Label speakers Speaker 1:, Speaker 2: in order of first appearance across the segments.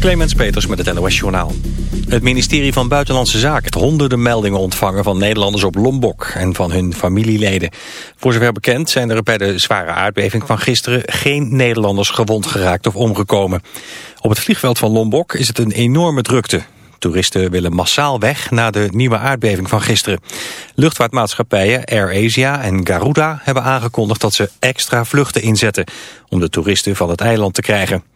Speaker 1: Clemens Peters met het NOS Journaal. Het ministerie van Buitenlandse Zaken honderden meldingen ontvangen van Nederlanders op Lombok en van hun familieleden. Voor zover bekend zijn er bij de zware aardbeving van gisteren geen Nederlanders gewond geraakt of omgekomen. Op het vliegveld van Lombok is het een enorme drukte. Toeristen willen massaal weg na de nieuwe aardbeving van gisteren. Luchtvaartmaatschappijen Air Asia en Garuda hebben aangekondigd dat ze extra vluchten inzetten om de toeristen van het eiland te krijgen.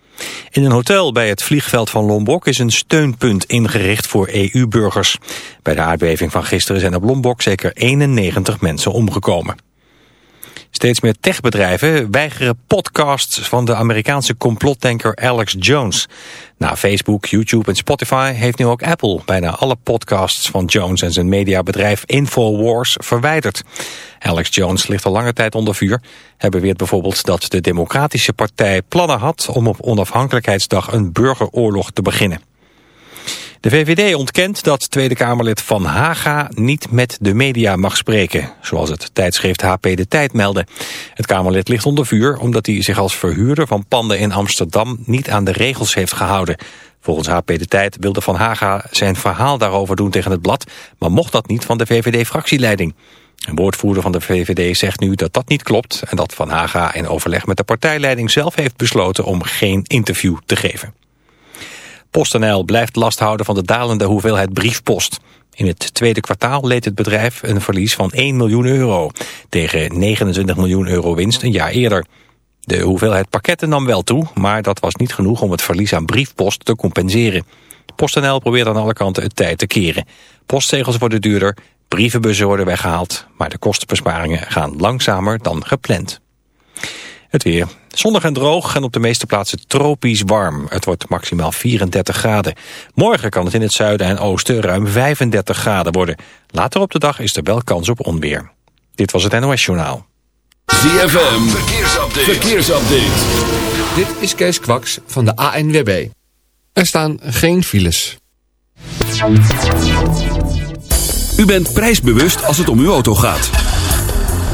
Speaker 1: In een hotel bij het vliegveld van Lombok is een steunpunt ingericht voor EU-burgers. Bij de aardbeving van gisteren zijn op Lombok zeker 91 mensen omgekomen. Steeds meer techbedrijven weigeren podcasts van de Amerikaanse complotdenker Alex Jones. Na Facebook, YouTube en Spotify heeft nu ook Apple bijna alle podcasts van Jones en zijn mediabedrijf Infowars verwijderd. Alex Jones ligt al lange tijd onder vuur. Hij beweert bijvoorbeeld dat de Democratische Partij plannen had om op onafhankelijkheidsdag een burgeroorlog te beginnen. De VVD ontkent dat Tweede Kamerlid Van Haga niet met de media mag spreken, zoals het tijdschrift HP De Tijd meldde. Het Kamerlid ligt onder vuur omdat hij zich als verhuurder van panden in Amsterdam niet aan de regels heeft gehouden. Volgens HP De Tijd wilde Van Haga zijn verhaal daarover doen tegen het blad, maar mocht dat niet van de VVD-fractieleiding. Een woordvoerder van de VVD zegt nu dat dat niet klopt en dat Van Haga in overleg met de partijleiding zelf heeft besloten om geen interview te geven. PostNL blijft last houden van de dalende hoeveelheid briefpost. In het tweede kwartaal leed het bedrijf een verlies van 1 miljoen euro... tegen 29 miljoen euro winst een jaar eerder. De hoeveelheid pakketten nam wel toe, maar dat was niet genoeg om het verlies aan briefpost te compenseren. PostNL probeert aan alle kanten het tijd te keren. Postzegels worden duurder, brievenbussen worden weggehaald... maar de kostenbesparingen gaan langzamer dan gepland. Het weer. Zonnig en droog en op de meeste plaatsen tropisch warm. Het wordt maximaal 34 graden. Morgen kan het in het zuiden en oosten ruim 35 graden worden. Later op de dag is er wel kans op onweer. Dit was het NOS Journaal.
Speaker 2: ZFM, verkeersupdate. verkeersupdate.
Speaker 3: Dit is Kees Kwaks van de ANWB. Er staan geen files.
Speaker 2: U bent prijsbewust als het om uw auto gaat.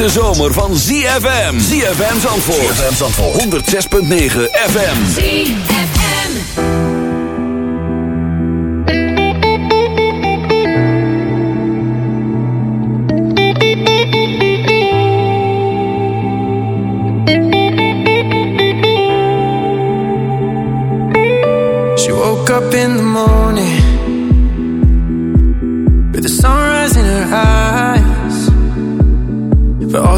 Speaker 4: hete zomer van ZFM. ZFM Zandvoort. ZFM Zandvoort. 106.9 FM. ZFM.
Speaker 5: She woke up in the morning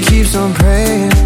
Speaker 5: keeps on praying.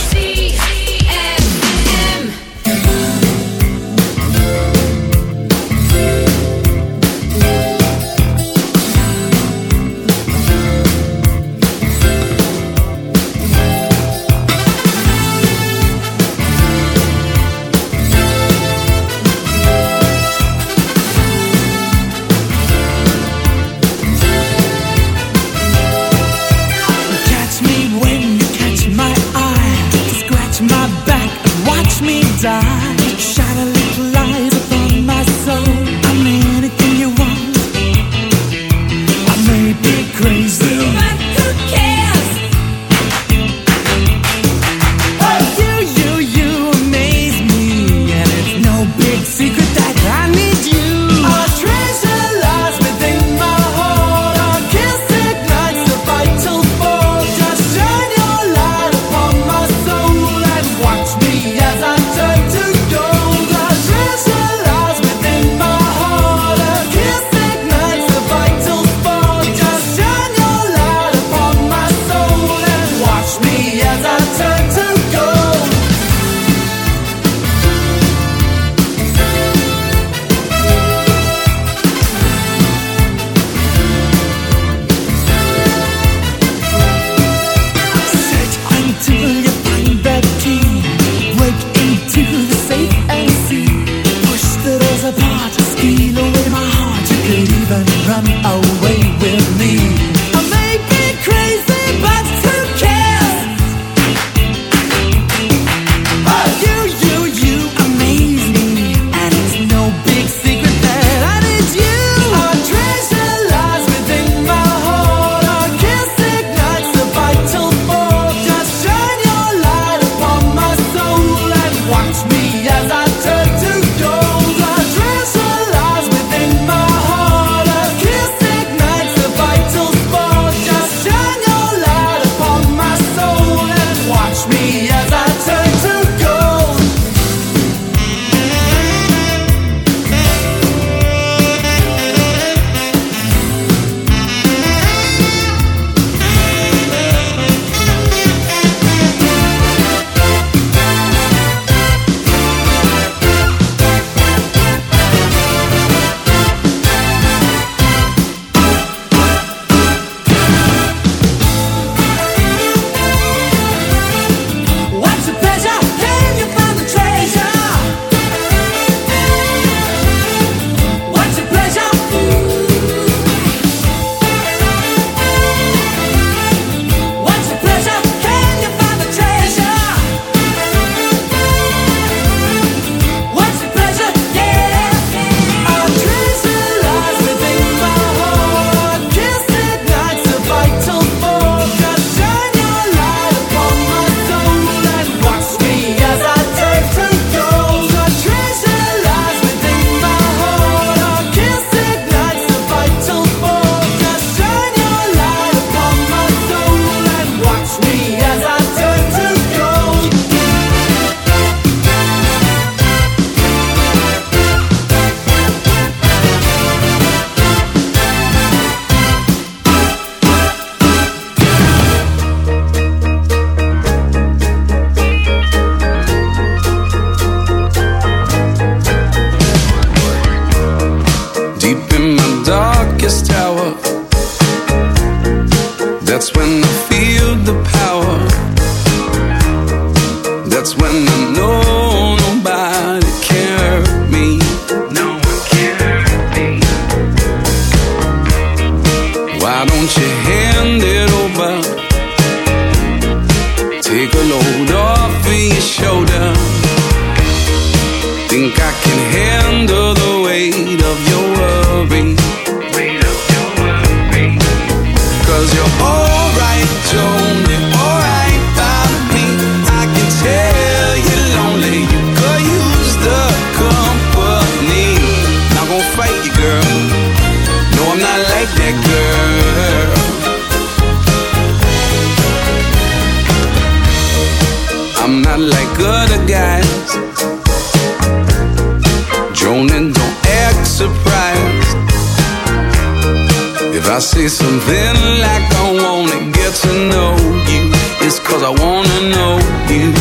Speaker 6: cause I
Speaker 7: wanna know you.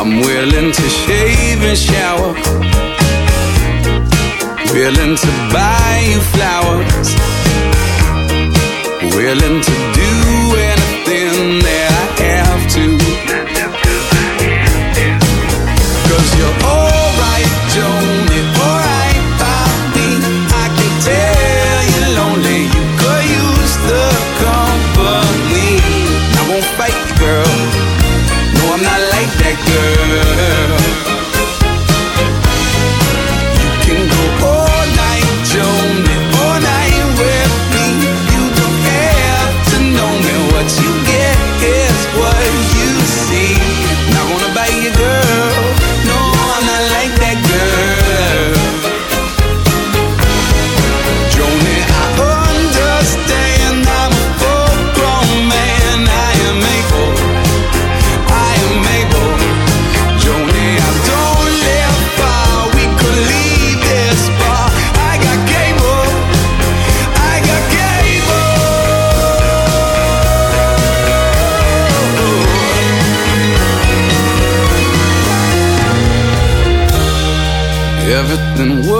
Speaker 7: I'm willing to shave and shower. Willing to buy you flowers. Willing to do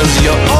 Speaker 7: Cause you're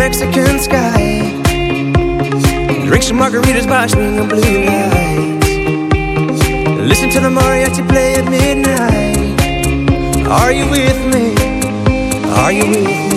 Speaker 5: Mexican sky. Drink some margaritas by swinging blue lights. Listen to the mariachi play at midnight. Are you with me? Are you with me?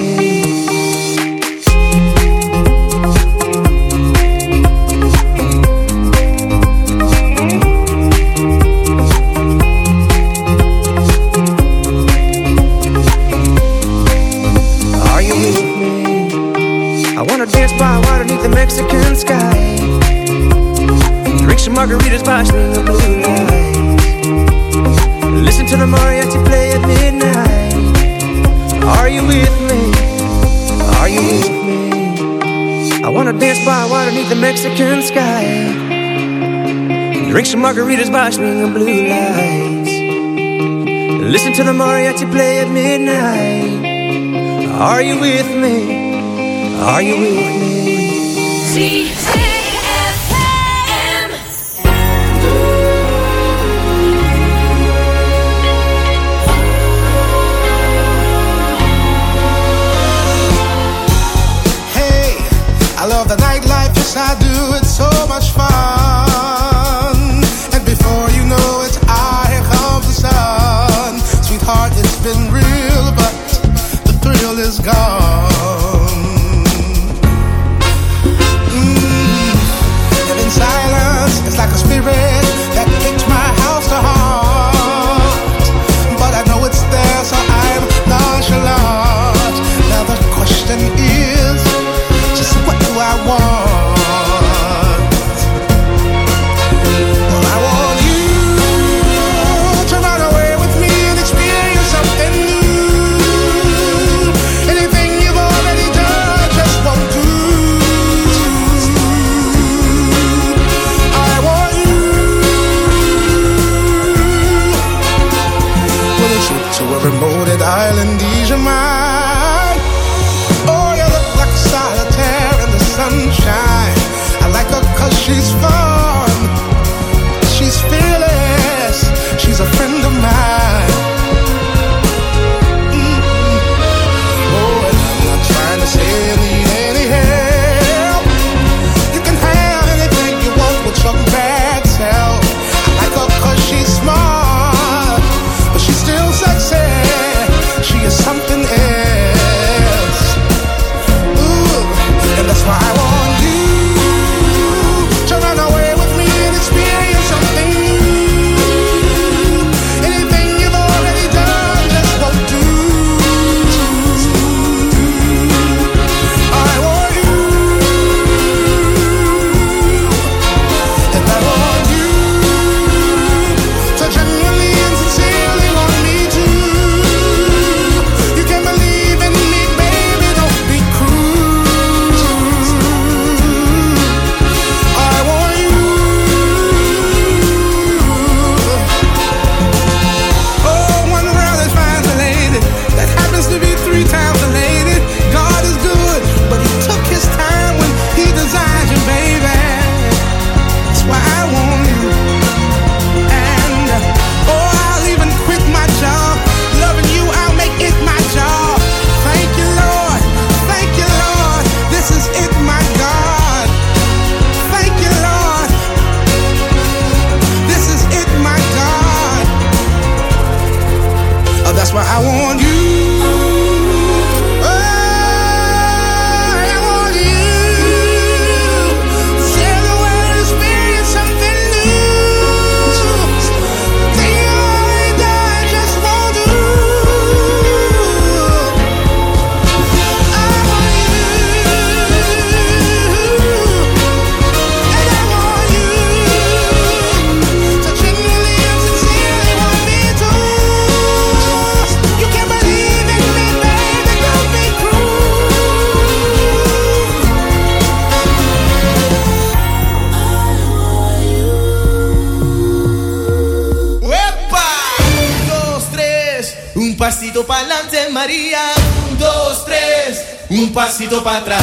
Speaker 5: Margaritas swinging blue lights. Listen to the mariachi play at midnight. Are you with me? Are you with me?
Speaker 8: Hey, I love the nightlife, yes I do. It's so To
Speaker 9: a remote island, these are my tô para trás.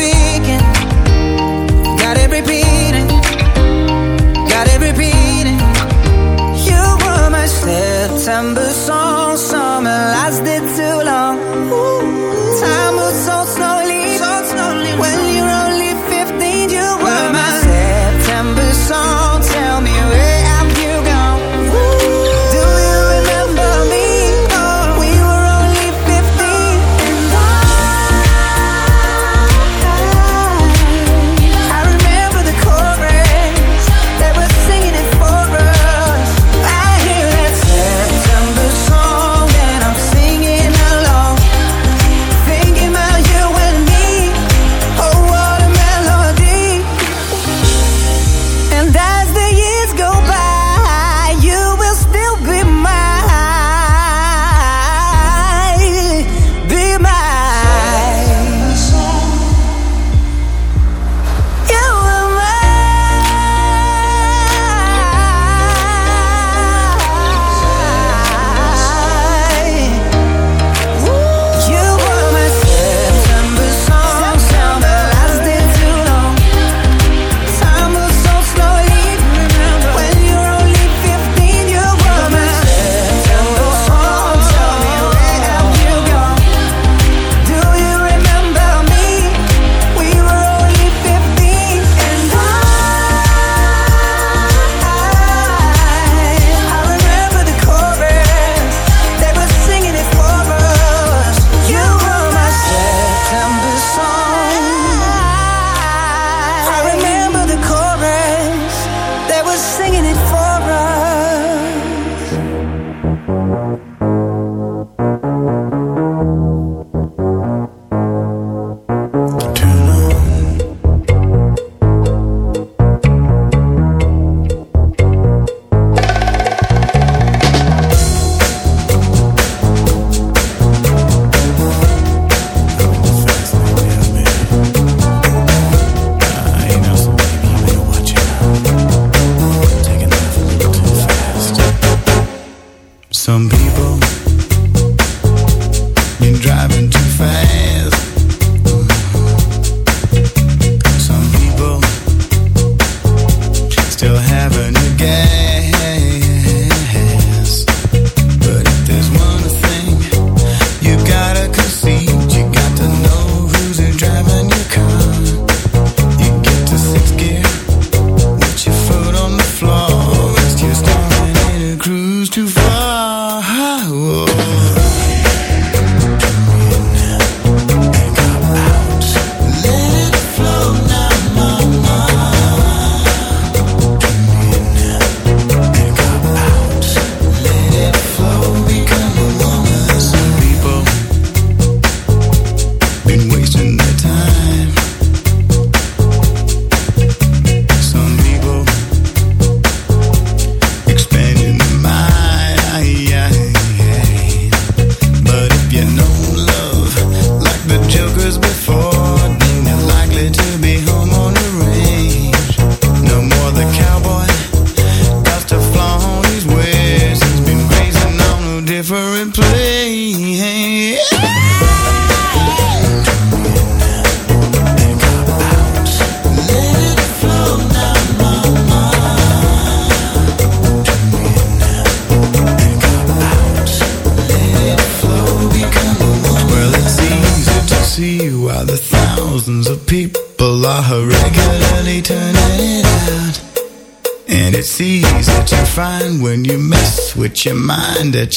Speaker 10: September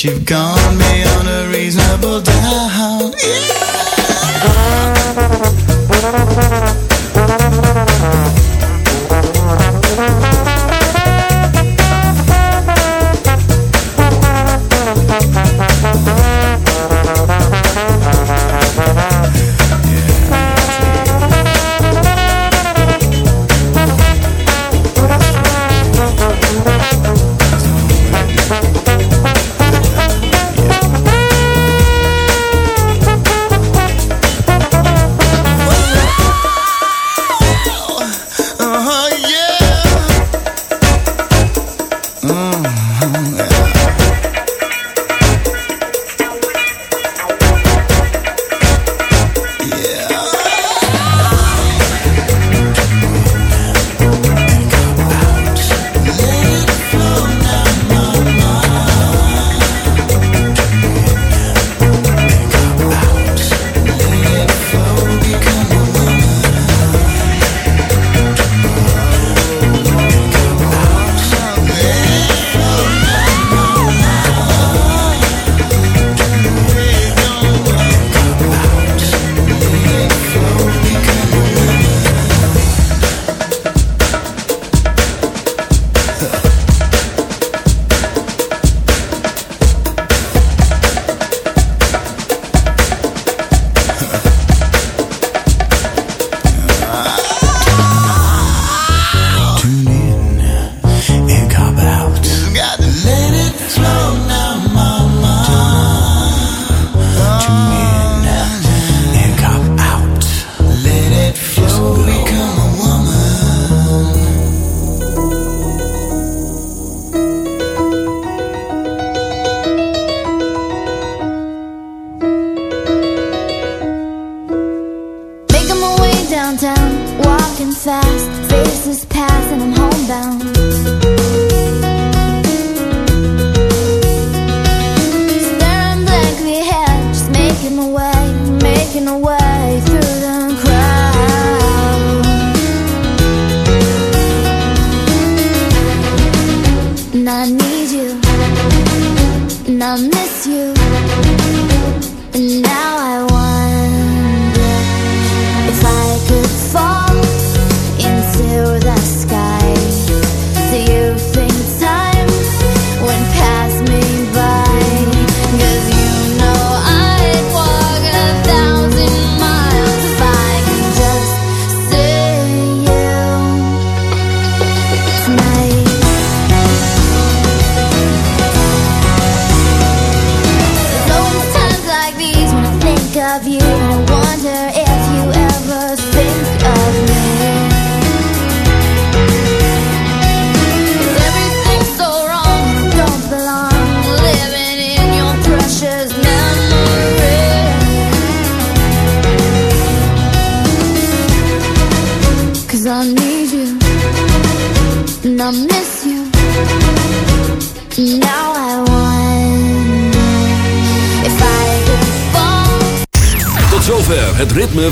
Speaker 7: you've gone.